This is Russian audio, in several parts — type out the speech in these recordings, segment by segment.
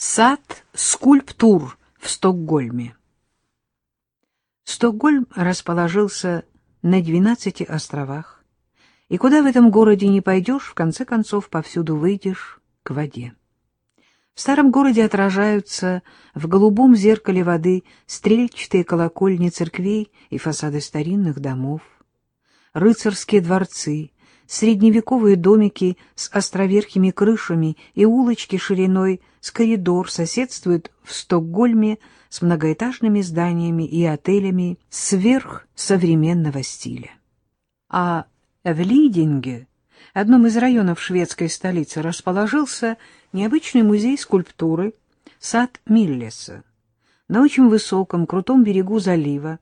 Сад скульптур в Стокгольме. Стокгольм расположился на 12 островах, и куда в этом городе не пойдешь, в конце концов повсюду выйдешь к воде. В старом городе отражаются в голубом зеркале воды стрельчатые колокольни церквей и фасады старинных домов, рыцарские дворцы, средневековые домики с островерхими крышами и улочки шириной с коридор соседствуют в Стокгольме с многоэтажными зданиями и отелями сверхсовременного стиля. А в Лидинге, одном из районов шведской столицы, расположился необычный музей скульптуры сад Миллеса. На очень высоком, крутом берегу залива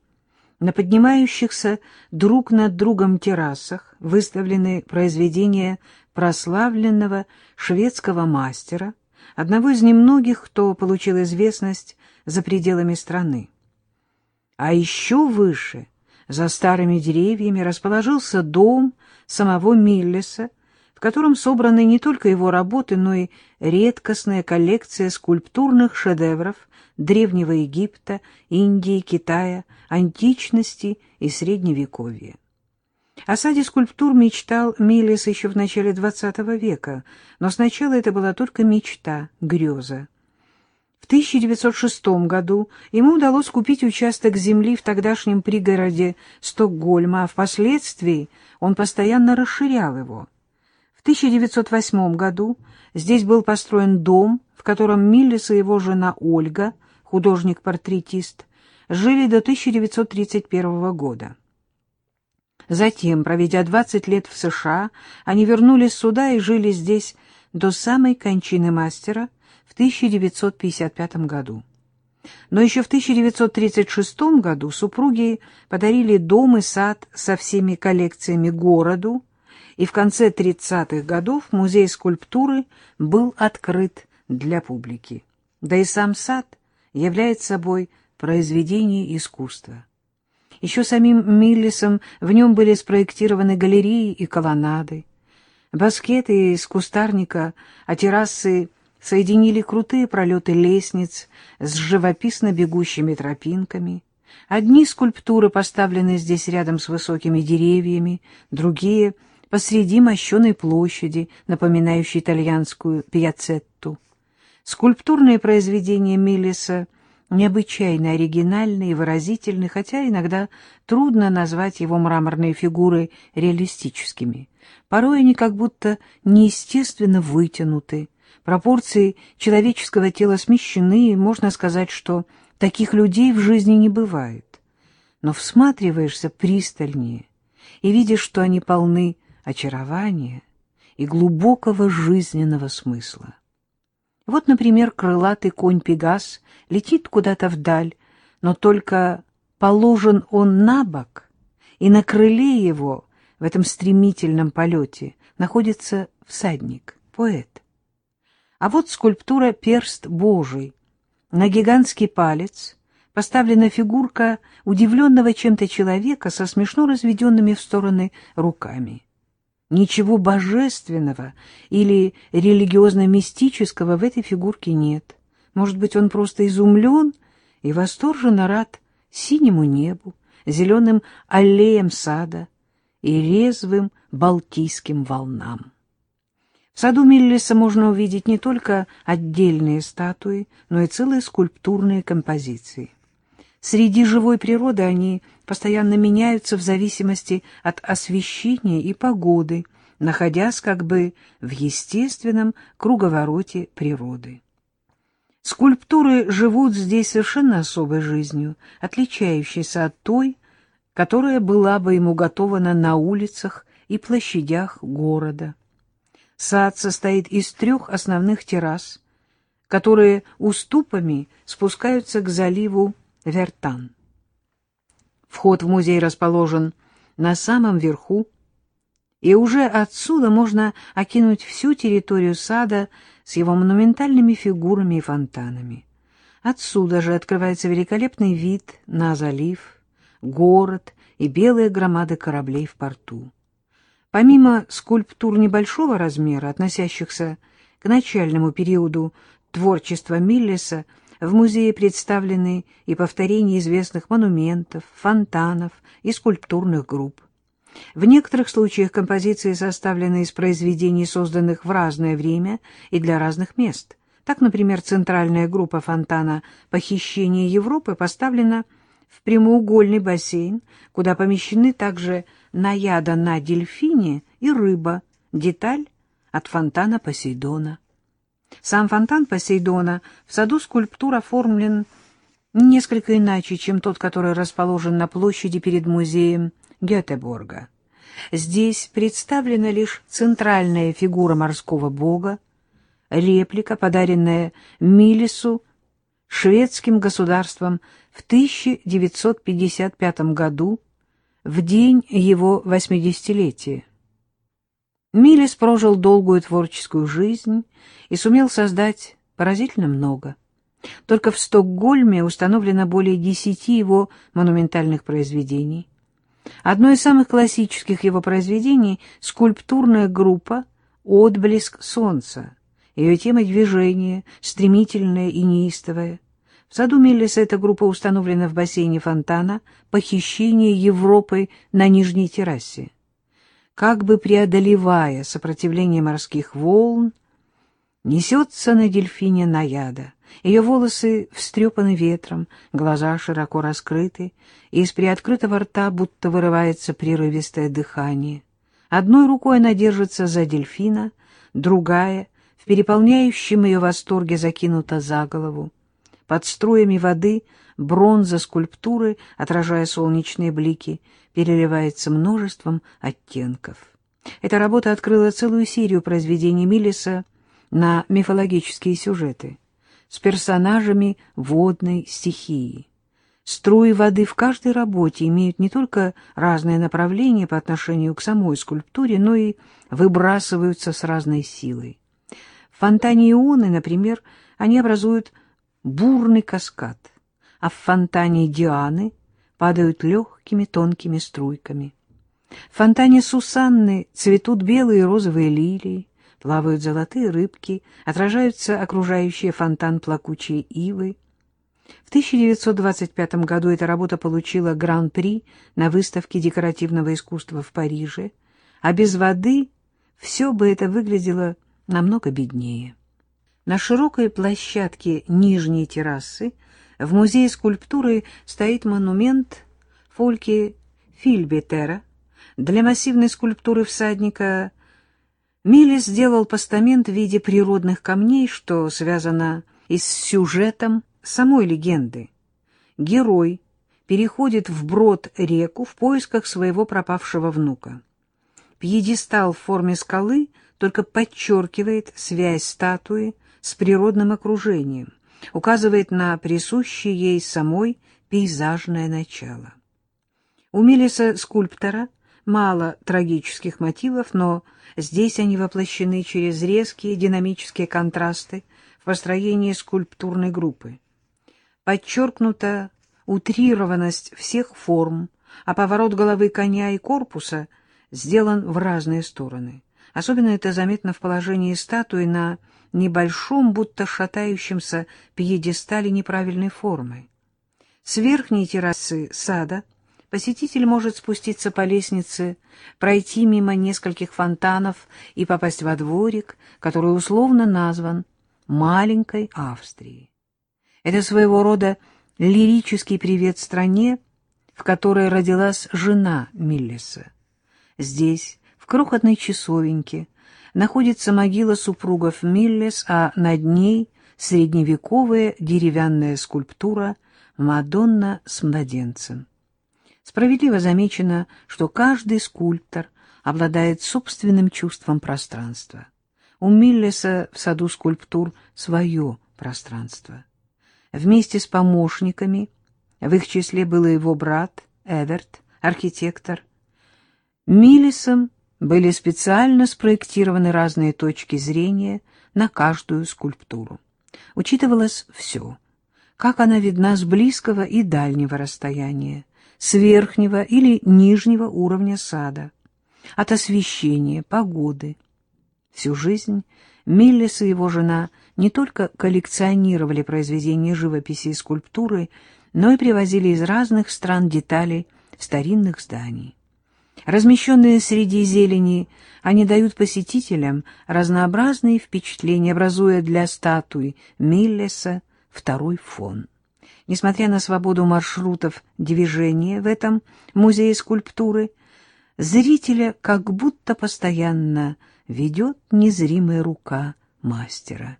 на поднимающихся друг над другом террасах выставлены произведения прославленного шведского мастера, одного из немногих, кто получил известность за пределами страны. А еще выше, за старыми деревьями, расположился дом самого Миллеса, в котором собраны не только его работы, но и редкостная коллекция скульптурных шедевров Древнего Египта, Индии, Китая, античности и Средневековья. О саде скульптур мечтал Миллис еще в начале XX века, но сначала это была только мечта, греза. В 1906 году ему удалось купить участок земли в тогдашнем пригороде Стокгольма, а впоследствии он постоянно расширял его. В 1908 году здесь был построен дом, в котором Миллис и его жена Ольга – художник-портретист, жили до 1931 года. Затем, проведя 20 лет в США, они вернулись сюда и жили здесь до самой кончины мастера в 1955 году. Но еще в 1936 году супруги подарили дом и сад со всеми коллекциями городу, и в конце 30-х годов музей скульптуры был открыт для публики. Да и сам сад является собой произведение искусства. Еще самим Миллисом в нем были спроектированы галереи и колоннады, баскеты из кустарника, а террасы соединили крутые пролеты лестниц с живописно бегущими тропинками. Одни скульптуры поставлены здесь рядом с высокими деревьями, другие — посреди мощеной площади, напоминающей итальянскую пьяцетту. Скульптурные произведения Миллиса необычайно оригинальны и выразительны, хотя иногда трудно назвать его мраморные фигуры реалистическими. Порой они как будто неестественно вытянуты, пропорции человеческого тела смещены, и можно сказать, что таких людей в жизни не бывает. Но всматриваешься пристальнее и видишь, что они полны очарования и глубокого жизненного смысла. Вот, например, крылатый конь Пегас летит куда-то вдаль, но только положен он на бок, и на крыле его в этом стремительном полете находится всадник, поэт. А вот скульптура «Перст Божий». На гигантский палец поставлена фигурка удивленного чем-то человека со смешно разведенными в стороны руками. Ничего божественного или религиозно-мистического в этой фигурке нет. Может быть, он просто изумлен и восторженно рад синему небу, зеленым аллеям сада и резвым балтийским волнам. В саду Миллиса можно увидеть не только отдельные статуи, но и целые скульптурные композиции. Среди живой природы они постоянно меняются в зависимости от освещения и погоды, находясь как бы в естественном круговороте природы. Скульптуры живут здесь совершенно особой жизнью, отличающейся от той, которая была бы ему готована на улицах и площадях города. Сад состоит из трех основных террас, которые уступами спускаются к заливу Вертан. Вход в музей расположен на самом верху, и уже отсюда можно окинуть всю территорию сада с его монументальными фигурами и фонтанами. Отсюда же открывается великолепный вид на залив, город и белые громады кораблей в порту. Помимо скульптур небольшого размера, относящихся к начальному периоду творчества Миллеса в музее представлены и повторения известных монументов, фонтанов и скульптурных групп. В некоторых случаях композиции составлены из произведений, созданных в разное время и для разных мест. Так, например, центральная группа фонтана «Похищение Европы» поставлена в прямоугольный бассейн, куда помещены также наяда на дельфине и рыба, деталь от фонтана Посейдона. Сам фонтан Посейдона в саду скульптур оформлен несколько иначе, чем тот, который расположен на площади перед музеем Гетеборга. Здесь представлена лишь центральная фигура морского бога, реплика, подаренная Милису шведским государством в 1955 году, в день его восьмидесятилетия. Милис прожил долгую творческую жизнь и сумел создать поразительно много. Только в Стокгольме установлено более десяти его монументальных произведений. Одно из самых классических его произведений — скульптурная группа «Отблеск солнца». Ее тема — движение, стремительное и неистовое. В саду Миллиса эта группа установлена в бассейне фонтана «Похищение Европы на нижней террасе». Как бы преодолевая сопротивление морских волн, несется на дельфине наяда. Ее волосы встрепаны ветром, глаза широко раскрыты, и из приоткрытого рта будто вырывается прерывистое дыхание. Одной рукой она держится за дельфина, другая, в переполняющем ее восторге, закинута за голову. Под струями воды бронза скульптуры, отражая солнечные блики, переливается множеством оттенков. Эта работа открыла целую серию произведений Миллиса на мифологические сюжеты с персонажами водной стихии. Струи воды в каждой работе имеют не только разное направление по отношению к самой скульптуре, но и выбрасываются с разной силой. В фонтане Ионы, например, они образуют бурный каскад, а в фонтане Дианы падают легкими тонкими струйками. В фонтане Сусанны цветут белые и розовые лилии, плавают золотые рыбки, отражаются окружающие фонтан плакучие ивы. В 1925 году эта работа получила гран-при на выставке декоративного искусства в Париже, а без воды все бы это выглядело намного беднее. На широкой площадке нижней террасы в музее скульптуры стоит монумент Фольке Фильбетера. Для массивной скульптуры всадника Милли сделал постамент в виде природных камней, что связано и с сюжетом самой легенды. Герой переходит вброд реку в поисках своего пропавшего внука. Пьедестал в форме скалы только подчеркивает связь статуи с природным окружением, указывает на присущее ей самой пейзажное начало. У Милиса-скульптора мало трагических мотивов, но здесь они воплощены через резкие динамические контрасты в построении скульптурной группы. Подчеркнута утрированность всех форм, а поворот головы коня и корпуса сделан в разные стороны. Особенно это заметно в положении статуи на небольшом, будто шатающемся пьедестале неправильной формы. С верхней террасы сада посетитель может спуститься по лестнице, пройти мимо нескольких фонтанов и попасть во дворик, который условно назван «маленькой Австрией». Это своего рода лирический привет стране, в которой родилась жена Миллеса. Здесь, в крохотной часовеньке, находится могила супругов Миллес, а над ней средневековая деревянная скульптура «Мадонна с младенцем». Справедливо замечено, что каждый скульптор обладает собственным чувством пространства. У Миллеса в саду скульптур свое пространство. Вместе с помощниками, в их числе был и его брат Эверт, архитектор, Миллесом были специально спроектированы разные точки зрения на каждую скульптуру. Учитывалось все, как она видна с близкого и дальнего расстояния, с верхнего или нижнего уровня сада, от освещения, погоды. Всю жизнь Миллис и его жена не только коллекционировали произведения живописи и скульптуры, но и привозили из разных стран детали старинных зданий. Размещенные среди зелени, они дают посетителям разнообразные впечатления, образуя для статуи Миллеса второй фон. Несмотря на свободу маршрутов движения в этом музее скульптуры, зрителя как будто постоянно ведет незримая рука мастера.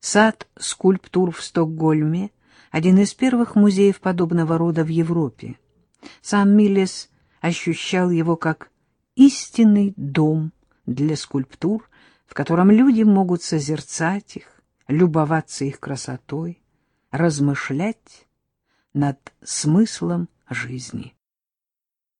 Сад скульптур в Стокгольме — один из первых музеев подобного рода в Европе. Сам Миллес ощущал его как истинный дом для скульптур, в котором люди могут созерцать их, любоваться их красотой, размышлять над смыслом жизни.